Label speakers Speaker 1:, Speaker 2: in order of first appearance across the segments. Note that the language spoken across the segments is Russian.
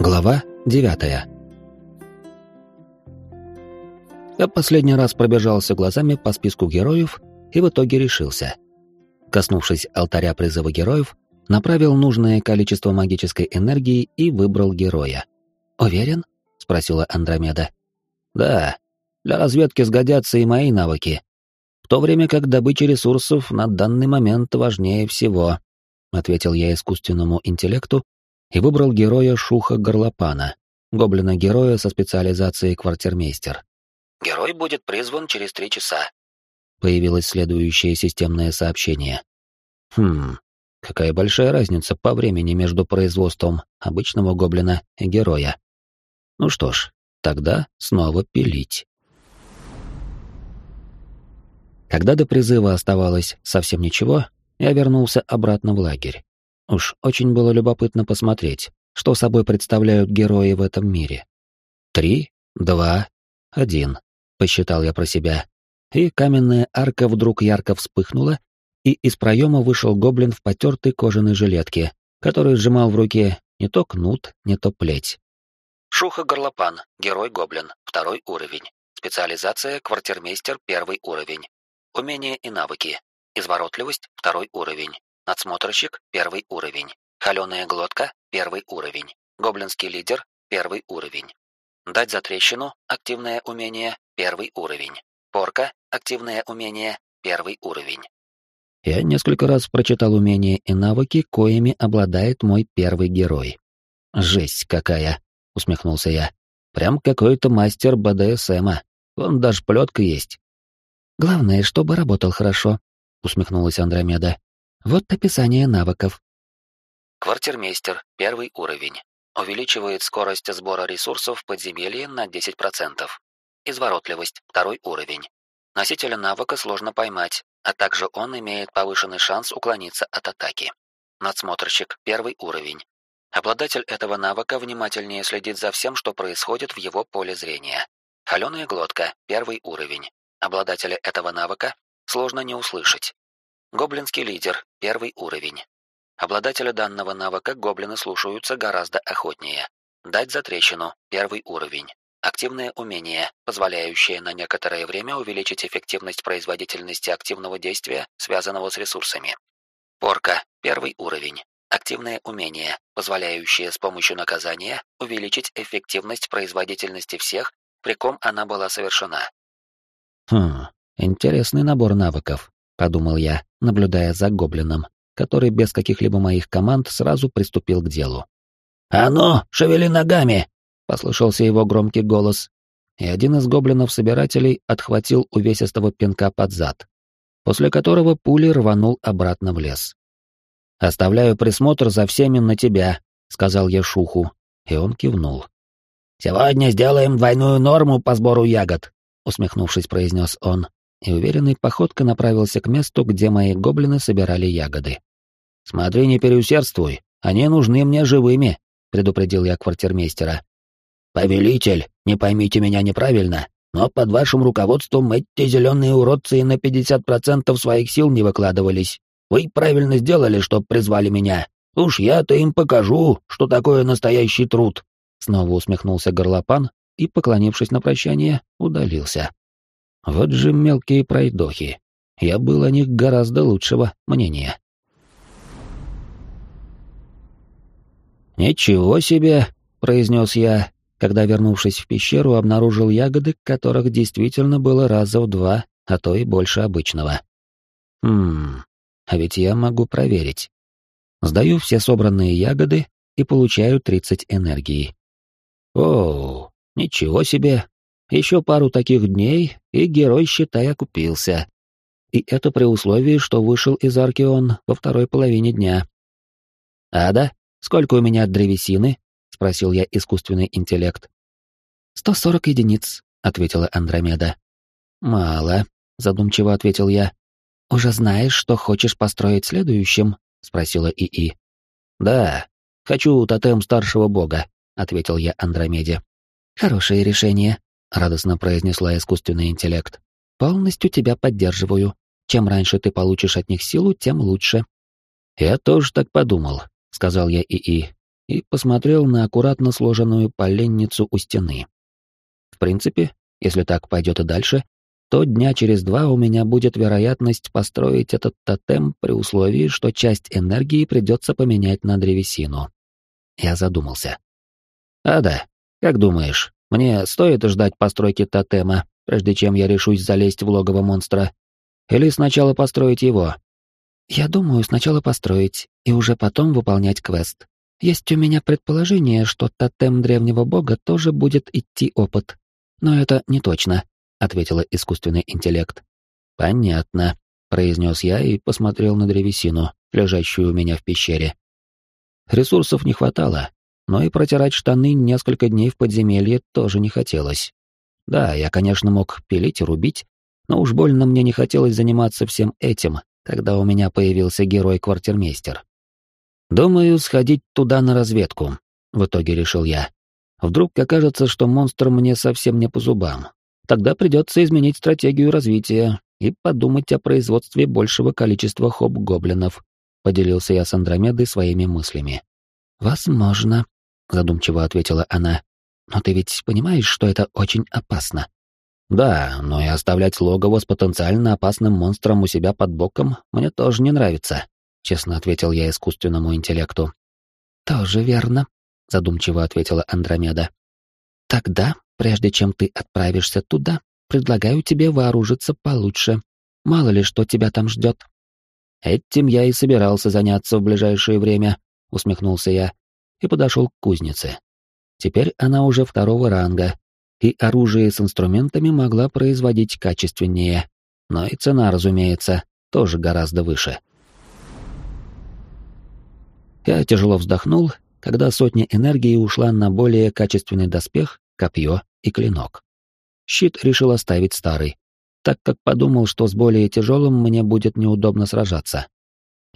Speaker 1: Глава девятая. Я последний раз пробежался глазами по списку героев и в итоге решился. Коснувшись алтаря призыва героев, направил нужное количество магической энергии и выбрал героя. «Уверен?» — спросила Андромеда. «Да, для разведки сгодятся и мои навыки. В то время как добыча ресурсов на данный момент важнее всего», — ответил я искусственному интеллекту и выбрал героя Шуха Горлопана, гоблина-героя со специализацией квартирмейстер. Герой будет призван через три часа. Появилось следующее системное сообщение. Хм, какая большая разница по времени между производством обычного гоблина и героя. Ну что ж, тогда снова пилить. Когда до призыва оставалось совсем ничего, я вернулся обратно в лагерь. Уж очень было любопытно посмотреть, что собой представляют герои в этом мире. Три, два, один посчитал я про себя. И каменная арка вдруг ярко вспыхнула, и из проема вышел гоблин в потертой кожаной жилетке, который сжимал в руке не то кнут, не то плеть. Шуха-горлопан, герой-гоблин, второй уровень. Специализация квартирмейстер, первый уровень. Умения и навыки. Изворотливость, второй уровень. Надсмотрщик, первый уровень. Холеная глотка, первый уровень. Гоблинский лидер, первый уровень. Дать за трещину, активное умение, первый уровень. Порка, активное умение, первый уровень. Я несколько раз прочитал умения и навыки, коими обладает мой первый герой. Жесть какая, усмехнулся я. Прям какой-то мастер БДСМа. Вон даже плетка есть. Главное, чтобы работал хорошо, усмехнулась Андромеда. Вот описание навыков. Квартирмейстер, первый уровень. Увеличивает скорость сбора ресурсов в подземелье на 10%. Изворотливость, второй уровень. Носителя навыка сложно поймать, а также он имеет повышенный шанс уклониться от атаки. Надсмотрщик, первый уровень. Обладатель этого навыка внимательнее следит за всем, что происходит в его поле зрения. Холеная глотка, первый уровень. Обладателя этого навыка сложно не услышать. Гоблинский лидер, первый уровень. Обладателя данного навыка гоблины слушаются гораздо охотнее. Дать за трещину, первый уровень. Активное умение, позволяющее на некоторое время увеличить эффективность производительности активного действия, связанного с ресурсами. Порка, первый уровень. Активное умение, позволяющее с помощью наказания увеличить эффективность производительности всех, при ком она была совершена. Хм, интересный набор навыков, подумал я, наблюдая за гоблином который без каких-либо моих команд сразу приступил к делу. «А ну, шевели ногами!» — послышался его громкий голос, и один из гоблинов-собирателей отхватил увесистого пинка под зад, после которого пулей рванул обратно в лес. «Оставляю присмотр за всеми на тебя», — сказал я Шуху, и он кивнул. «Сегодня сделаем двойную норму по сбору ягод», — усмехнувшись, произнес он, и уверенной походкой направился к месту, где мои гоблины собирали ягоды. «Смотри, не переусердствуй, они нужны мне живыми», — предупредил я квартирмейстера. «Повелитель, не поймите меня неправильно, но под вашим руководством эти зеленые уродцы на 50% своих сил не выкладывались. Вы правильно сделали, что призвали меня. Уж я-то им покажу, что такое настоящий труд». Снова усмехнулся горлопан и, поклонившись на прощание, удалился. Вот же мелкие пройдохи. Я был о них гораздо лучшего мнения. «Ничего себе!» — произнес я, когда, вернувшись в пещеру, обнаружил ягоды, которых действительно было раза в два, а то и больше обычного. Хм, а ведь я могу проверить. Сдаю все собранные ягоды и получаю 30 энергии. О, ничего себе! Еще пару таких дней, и герой, считай, окупился. И это при условии, что вышел из Аркион во второй половине дня. Ада, «Сколько у меня древесины?» — спросил я искусственный интеллект. «Сто сорок единиц», — ответила Андромеда. «Мало», — задумчиво ответил я. «Уже знаешь, что хочешь построить следующим?» — спросила ИИ. «Да, хочу тотем старшего бога», — ответил я Андромеде. «Хорошее решение», — радостно произнесла искусственный интеллект. «Полностью тебя поддерживаю. Чем раньше ты получишь от них силу, тем лучше». «Я тоже так подумал», — сказал я ИИ, и посмотрел на аккуратно сложенную поленницу у стены. В принципе, если так пойдет и дальше, то дня через два у меня будет вероятность построить этот тотем при условии, что часть энергии придется поменять на древесину. Я задумался. «А да, как думаешь, мне стоит ждать постройки тотема, прежде чем я решусь залезть в логово монстра? Или сначала построить его?» «Я думаю, сначала построить, и уже потом выполнять квест. Есть у меня предположение, что тотем древнего бога тоже будет идти опыт. Но это не точно», — ответила искусственный интеллект. «Понятно», — произнес я и посмотрел на древесину, лежащую у меня в пещере. Ресурсов не хватало, но и протирать штаны несколько дней в подземелье тоже не хотелось. Да, я, конечно, мог пилить и рубить, но уж больно мне не хотелось заниматься всем этим, когда у меня появился герой-квартирмейстер. «Думаю, сходить туда на разведку», — в итоге решил я. «Вдруг окажется, что монстр мне совсем не по зубам. Тогда придется изменить стратегию развития и подумать о производстве большего количества хоп-гоблинов», — поделился я с Андромедой своими мыслями. «Возможно», — задумчиво ответила она. «Но ты ведь понимаешь, что это очень опасно?» «Да, но и оставлять логово с потенциально опасным монстром у себя под боком мне тоже не нравится», — честно ответил я искусственному интеллекту. «Тоже верно», — задумчиво ответила Андромеда. «Тогда, прежде чем ты отправишься туда, предлагаю тебе вооружиться получше. Мало ли, что тебя там ждет». «Этим я и собирался заняться в ближайшее время», — усмехнулся я и подошел к кузнице. Теперь она уже второго ранга, и оружие с инструментами могла производить качественнее, но и цена, разумеется, тоже гораздо выше. Я тяжело вздохнул, когда сотня энергии ушла на более качественный доспех, копье и клинок. Щит решил оставить старый, так как подумал, что с более тяжелым мне будет неудобно сражаться.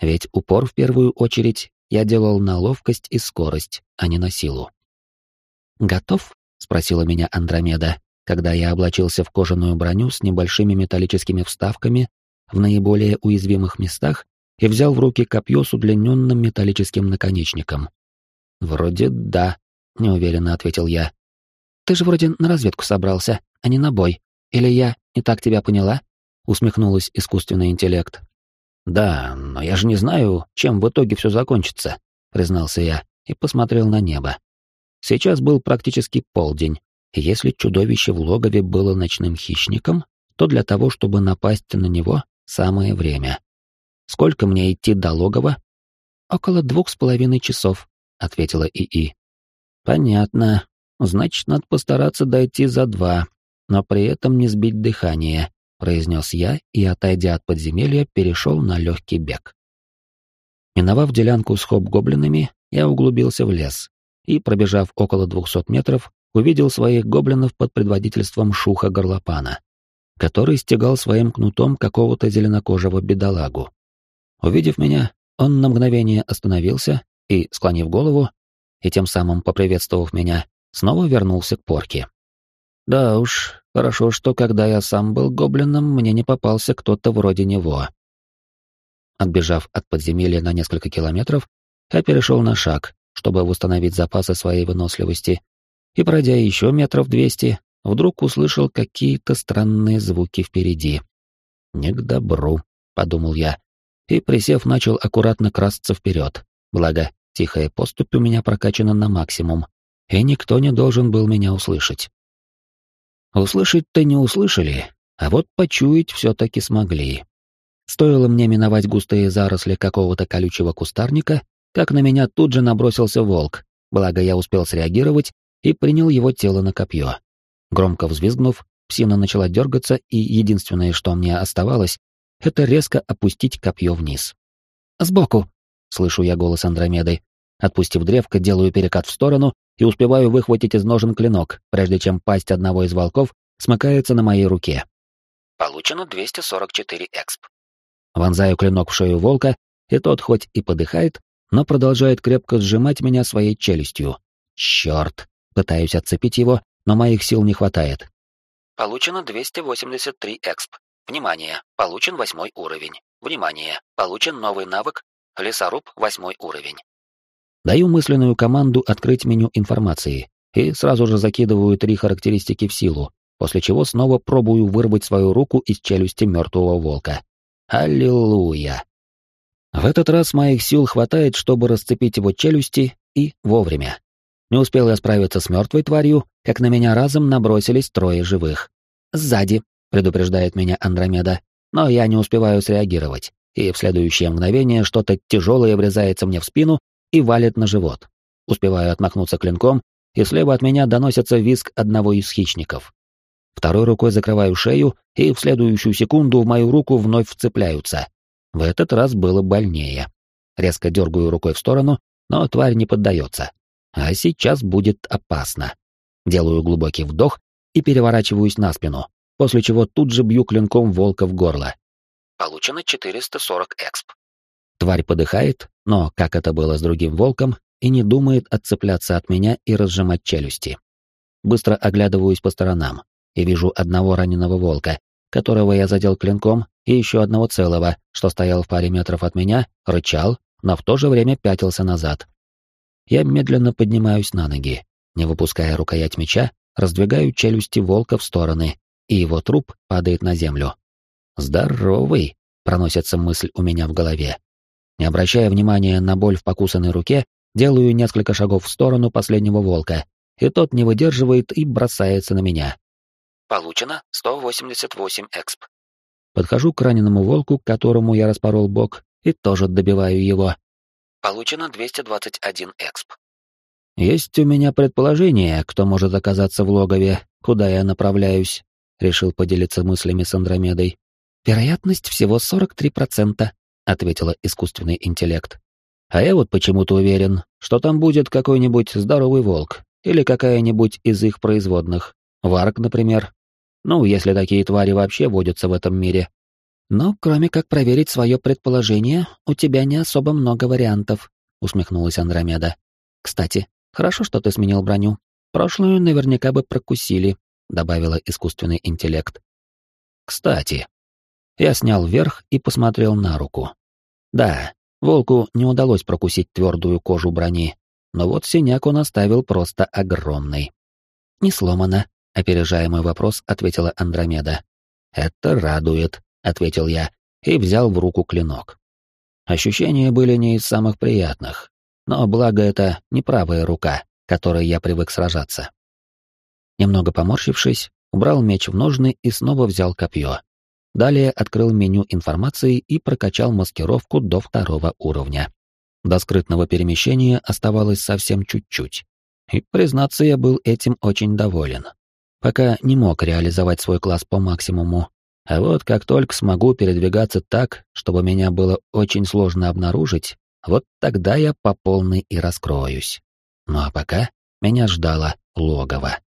Speaker 1: Ведь упор в первую очередь я делал на ловкость и скорость, а не на силу. «Готов?» — спросила меня Андромеда, когда я облачился в кожаную броню с небольшими металлическими вставками в наиболее уязвимых местах и взял в руки копье с удлиненным металлическим наконечником. «Вроде да», — неуверенно ответил я. «Ты же вроде на разведку собрался, а не на бой. Или я не так тебя поняла?» — усмехнулась искусственный интеллект. «Да, но я же не знаю, чем в итоге все закончится», — признался я и посмотрел на небо. Сейчас был практически полдень, и если чудовище в логове было ночным хищником, то для того, чтобы напасть на него, самое время. Сколько мне идти до логова? Около двух с половиной часов, ответила ИИ. Понятно. Значит, надо постараться дойти за два, но при этом не сбить дыхание, произнес я и, отойдя от подземелья, перешел на легкий бег. Миновав делянку с хоп-гоблинами, я углубился в лес и, пробежав около двухсот метров, увидел своих гоблинов под предводительством Шуха Горлопана, который стегал своим кнутом какого-то зеленокожего бедолагу. Увидев меня, он на мгновение остановился и, склонив голову, и тем самым поприветствовав меня, снова вернулся к порке. Да уж, Хорошо, что когда я сам был гоблином, мне не попался кто-то вроде него. Отбежав от подземелья на несколько километров, я перешел на шаг, чтобы восстановить запасы своей выносливости, и, пройдя еще метров двести, вдруг услышал какие-то странные звуки впереди. «Не к добру», — подумал я, и, присев, начал аккуратно красться вперед, благо тихая поступь у меня прокачана на максимум, и никто не должен был меня услышать. Услышать-то не услышали, а вот почуять все-таки смогли. Стоило мне миновать густые заросли какого-то колючего кустарника, как на меня тут же набросился волк, благо я успел среагировать и принял его тело на копье. Громко взвизгнув, псина начала дергаться, и единственное, что мне оставалось, это резко опустить копье вниз. «Сбоку!» — слышу я голос Андромеды. Отпустив древко, делаю перекат в сторону и успеваю выхватить из ножен клинок, прежде чем пасть одного из волков смыкается на моей руке. Получено 244 эксп. Вонзаю клинок в шею волка, и тот хоть и подыхает, но продолжает крепко сжимать меня своей челюстью. Черт! Пытаюсь отцепить его, но моих сил не хватает. Получено 283 эксп. Внимание! Получен восьмой уровень. Внимание! Получен новый навык Лесоруб, восьмой уровень. Даю мысленную команду открыть меню информации и сразу же закидываю три характеристики в силу, после чего снова пробую вырвать свою руку из челюсти мертвого волка. Аллилуйя! В этот раз моих сил хватает, чтобы расцепить его челюсти, и вовремя. Не успел я справиться с мертвой тварью, как на меня разом набросились трое живых. «Сзади», — предупреждает меня Андромеда, но я не успеваю среагировать, и в следующее мгновение что-то тяжелое врезается мне в спину и валит на живот. Успеваю отмахнуться клинком, и слева от меня доносится визг одного из хищников. Второй рукой закрываю шею, и в следующую секунду в мою руку вновь вцепляются. В этот раз было больнее. Резко дергаю рукой в сторону, но тварь не поддается. А сейчас будет опасно. Делаю глубокий вдох и переворачиваюсь на спину, после чего тут же бью клинком волка в горло. Получено 440 эксп. Тварь подыхает, но, как это было с другим волком, и не думает отцепляться от меня и разжимать челюсти. Быстро оглядываюсь по сторонам и вижу одного раненого волка, которого я задел клинком, и еще одного целого, что стоял в паре метров от меня, рычал, но в то же время пятился назад, я медленно поднимаюсь на ноги, не выпуская рукоять меча, раздвигаю челюсти волка в стороны, и его труп падает на землю. «Здоровый!» — проносится мысль у меня в голове. Не обращая внимания на боль в покусанной руке, делаю несколько шагов в сторону последнего волка, и тот не выдерживает и бросается на меня. Получено 188 эксп. Подхожу к раненому волку, которому я распорол бок, и тоже добиваю его. Получено 221 эксп. Есть у меня предположение, кто может оказаться в логове, куда я направляюсь, решил поделиться мыслями с Андромедой. Вероятность всего 43%, ответила искусственный интеллект. А я вот почему-то уверен, что там будет какой-нибудь здоровый волк или какая-нибудь из их производных. Варк, например. Ну, если такие твари вообще водятся в этом мире. Но кроме как проверить свое предположение, у тебя не особо много вариантов, усмехнулась Андромеда. Кстати, хорошо, что ты сменил броню. Прошлую наверняка бы прокусили, добавила искусственный интеллект. Кстати, я снял верх и посмотрел на руку. Да, волку не удалось прокусить твердую кожу брони, но вот синяк он оставил просто огромный. Не сломано, опережая мой вопрос, ответила Андромеда. Это радует, — ответил я и взял в руку клинок. Ощущения были не из самых приятных, но благо это не правая рука, которой я привык сражаться. Немного поморщившись, убрал меч в ножны и снова взял копье. Далее открыл меню информации и прокачал маскировку до второго уровня. До скрытного перемещения оставалось совсем чуть-чуть. И, признаться, я был этим очень доволен. Пока не мог реализовать свой класс по максимуму, а вот как только смогу передвигаться так, чтобы меня было очень сложно обнаружить, вот тогда я по полной и раскроюсь. Ну а пока меня ждало логово.